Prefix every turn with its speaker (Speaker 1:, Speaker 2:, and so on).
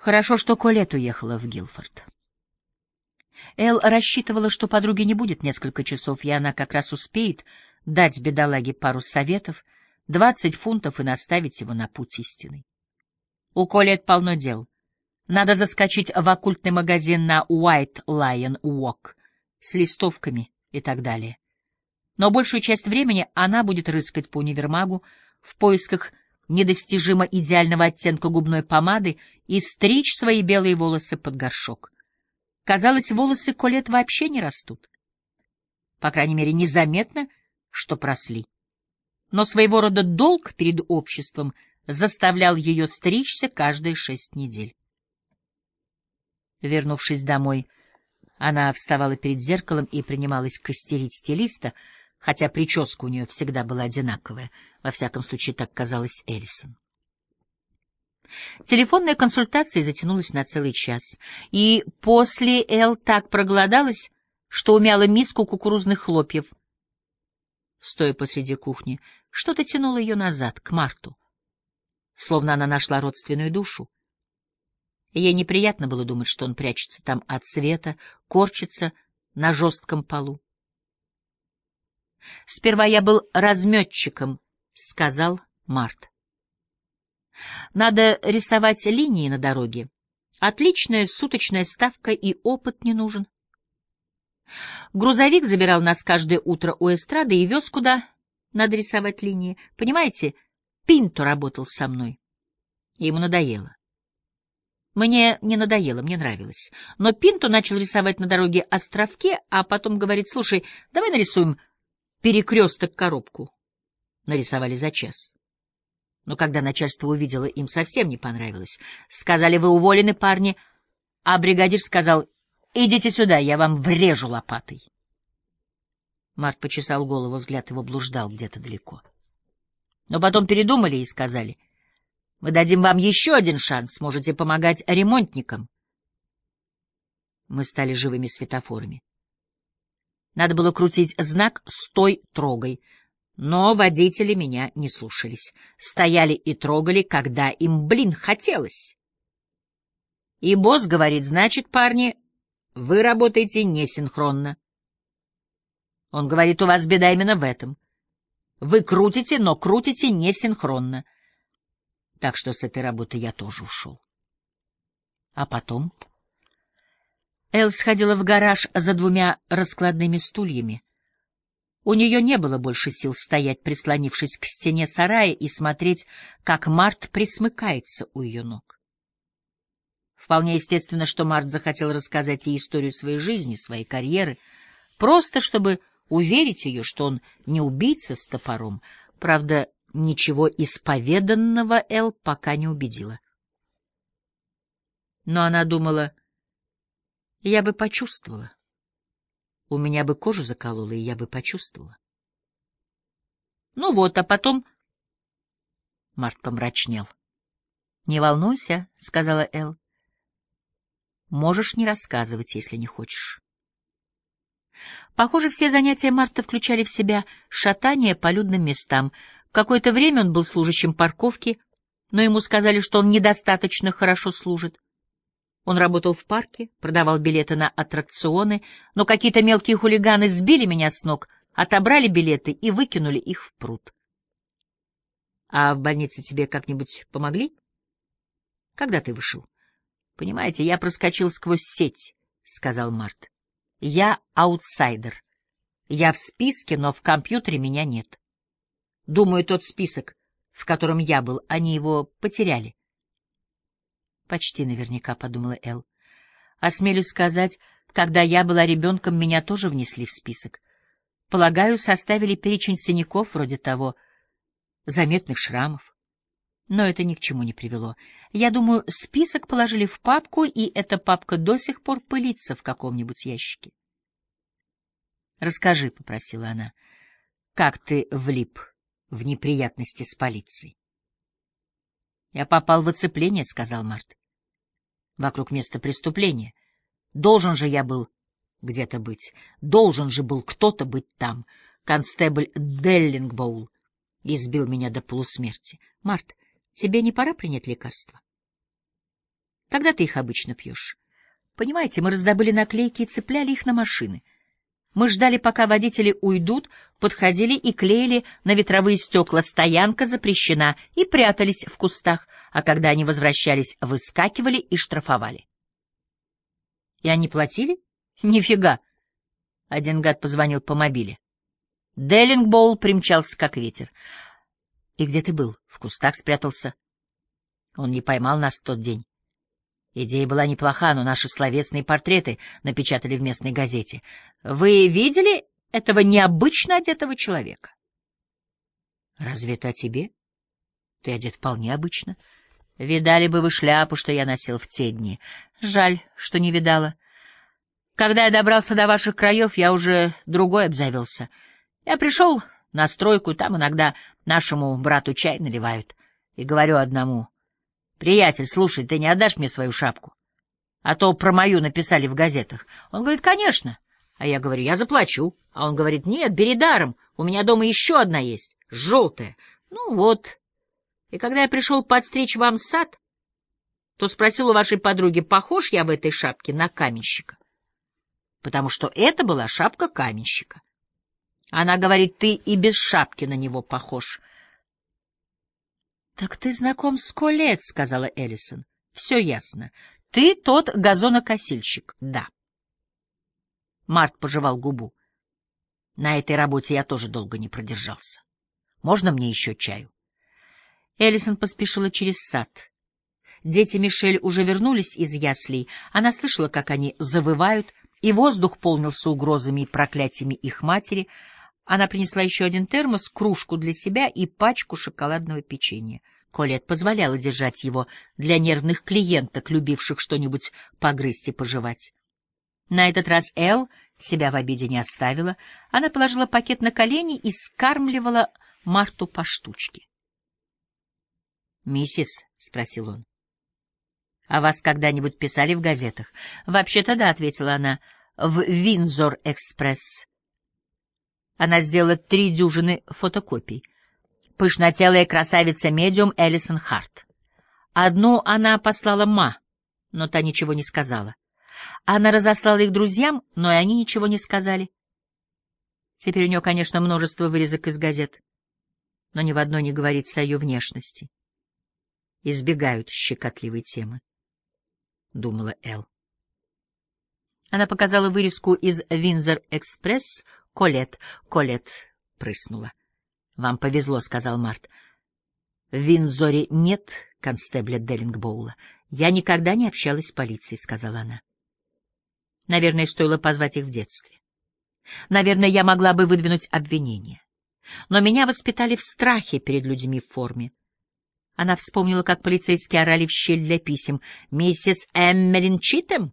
Speaker 1: Хорошо, что Колет уехала в Гилфорд. Эл рассчитывала, что подруги не будет несколько часов, и она как раз успеет дать бедолаге пару советов, двадцать фунтов и наставить его на путь истины. У Колет полно дел. Надо заскочить в оккультный магазин на White Lion Walk с листовками и так далее. Но большую часть времени она будет рыскать по универмагу в поисках недостижимо идеального оттенка губной помады и стричь свои белые волосы под горшок. Казалось, волосы Колет вообще не растут. По крайней мере, незаметно, что просли. Но своего рода долг перед обществом заставлял ее стричься каждые шесть недель. Вернувшись домой, она вставала перед зеркалом и принималась костерить стилиста, хотя прическа у нее всегда была одинаковая, во всяком случае так казалось Эллисон. Телефонная консультация затянулась на целый час, и после Эл так проголодалась, что умяла миску кукурузных хлопьев. Стоя посреди кухни, что-то тянуло ее назад, к Марту, словно она нашла родственную душу. Ей неприятно было думать, что он прячется там от света, корчится на жестком полу. «Сперва я был разметчиком», — сказал Март. Надо рисовать линии на дороге. Отличная суточная ставка и опыт не нужен. Грузовик забирал нас каждое утро у эстрады и вез куда надо рисовать линии. Понимаете, Пинто работал со мной. Ему надоело. Мне не надоело, мне нравилось. Но Пинто начал рисовать на дороге островки, а потом говорит, слушай, давай нарисуем перекресток-коробку. Нарисовали за час. Но когда начальство увидело, им совсем не понравилось. Сказали, вы уволены, парни, а бригадир сказал, идите сюда, я вам врежу лопатой. Март почесал голову, взгляд его блуждал где-то далеко. Но потом передумали и сказали, мы дадим вам еще один шанс, можете помогать ремонтникам. Мы стали живыми светофорами. Надо было крутить знак «Стой, трогай», но водители меня не слушались. Стояли и трогали, когда им, блин, хотелось. И босс говорит, значит, парни, вы работаете несинхронно. Он говорит, у вас беда именно в этом. Вы крутите, но крутите несинхронно. Так что с этой работы я тоже ушел. А потом... Эл сходила в гараж за двумя раскладными стульями. У нее не было больше сил стоять, прислонившись к стене сарая, и смотреть, как Март присмыкается у ее ног. Вполне естественно, что Март захотел рассказать ей историю своей жизни, своей карьеры, просто чтобы уверить ее, что он не убийца с топором. Правда, ничего исповеданного Эл пока не убедила. Но она думала, я бы почувствовала. У меня бы кожу заколола, и я бы почувствовала. Ну вот, а потом... Март помрачнел. — Не волнуйся, — сказала Эл. — Можешь не рассказывать, если не хочешь. Похоже, все занятия Марта включали в себя шатание по людным местам. Какое-то время он был служащим парковки, но ему сказали, что он недостаточно хорошо служит. Он работал в парке, продавал билеты на аттракционы, но какие-то мелкие хулиганы сбили меня с ног, отобрали билеты и выкинули их в пруд. — А в больнице тебе как-нибудь помогли? — Когда ты вышел? — Понимаете, я проскочил сквозь сеть, — сказал Март. — Я аутсайдер. Я в списке, но в компьютере меня нет. Думаю, тот список, в котором я был, они его потеряли. Почти наверняка, — подумала Эл. Осмелюсь сказать, когда я была ребенком, меня тоже внесли в список. Полагаю, составили перечень синяков вроде того, заметных шрамов. Но это ни к чему не привело. Я думаю, список положили в папку, и эта папка до сих пор пылится в каком-нибудь ящике. «Расскажи», — попросила она, — «как ты влип в неприятности с полицией?» «Я попал в оцепление», — сказал Март вокруг места преступления. Должен же я был где-то быть. Должен же был кто-то быть там. Констебль Деллингбоул избил меня до полусмерти. Март, тебе не пора принять лекарство? Когда ты их обычно пьешь? Понимаете, мы раздобыли наклейки и цепляли их на машины. Мы ждали, пока водители уйдут, подходили и клеили на ветровые стекла «Стоянка запрещена» и прятались в кустах, а когда они возвращались, выскакивали и штрафовали. И они платили? Нифига. Один гад позвонил по мобиле. Деллингбоул примчался, как ветер. И где ты был? В кустах спрятался. Он не поймал нас в тот день. Идея была неплоха, но наши словесные портреты напечатали в местной газете. Вы видели этого необычно одетого человека? Разве это о тебе? Ты одет вполне обычно. Видали бы вы шляпу, что я носил в те дни. Жаль, что не видала. Когда я добрался до ваших краев, я уже другой обзавелся. Я пришел на стройку, там иногда нашему брату чай наливают. И говорю одному, «Приятель, слушай, ты не отдашь мне свою шапку? А то про мою написали в газетах». Он говорит, «Конечно». А я говорю, «Я заплачу». А он говорит, «Нет, бери даром, у меня дома еще одна есть, желтая». Ну вот. И когда я пришел подстричь вам сад, то спросил у вашей подруги, похож я в этой шапке на каменщика? Потому что это была шапка каменщика. Она говорит, ты и без шапки на него похож. — Так ты знаком с Колет, — сказала Эллисон. — Все ясно. Ты тот газонокосильщик. — Да. Март пожевал губу. На этой работе я тоже долго не продержался. Можно мне еще чаю? Эллисон поспешила через сад. Дети Мишель уже вернулись из яслей. Она слышала, как они завывают, и воздух полнился угрозами и проклятиями их матери — она принесла еще один термос, кружку для себя и пачку шоколадного печенья. Колет позволяла держать его для нервных клиенток, любивших что-нибудь погрызть и пожевать. На этот раз Эл себя в обиде не оставила. Она положила пакет на колени и скармливала Марту по штучке. «Миссис?» — спросил он. «А вас когда-нибудь писали в газетах?» «Вообще-то да», — ответила она, — «в Винзор-экспресс». Она сделала три дюжины фотокопий. Пышнотелая красавица-медиум Элисон Харт. Одну она послала Ма, но та ничего не сказала. Она разослала их друзьям, но и они ничего не сказали. Теперь у нее, конечно, множество вырезок из газет, но ни в одной не говорится о ее внешности. Избегают щекотливой темы, — думала Эл. Она показала вырезку из «Винзор-экспресс» Колет, Колет прыснула. — Вам повезло, — сказал Март. — В Винзоре нет констебля Деллингбоула. Я никогда не общалась с полицией, — сказала она. Наверное, стоило позвать их в детстве. Наверное, я могла бы выдвинуть обвинение. Но меня воспитали в страхе перед людьми в форме. Она вспомнила, как полицейские орали в щель для писем. «Миссис Эммелин Читем?»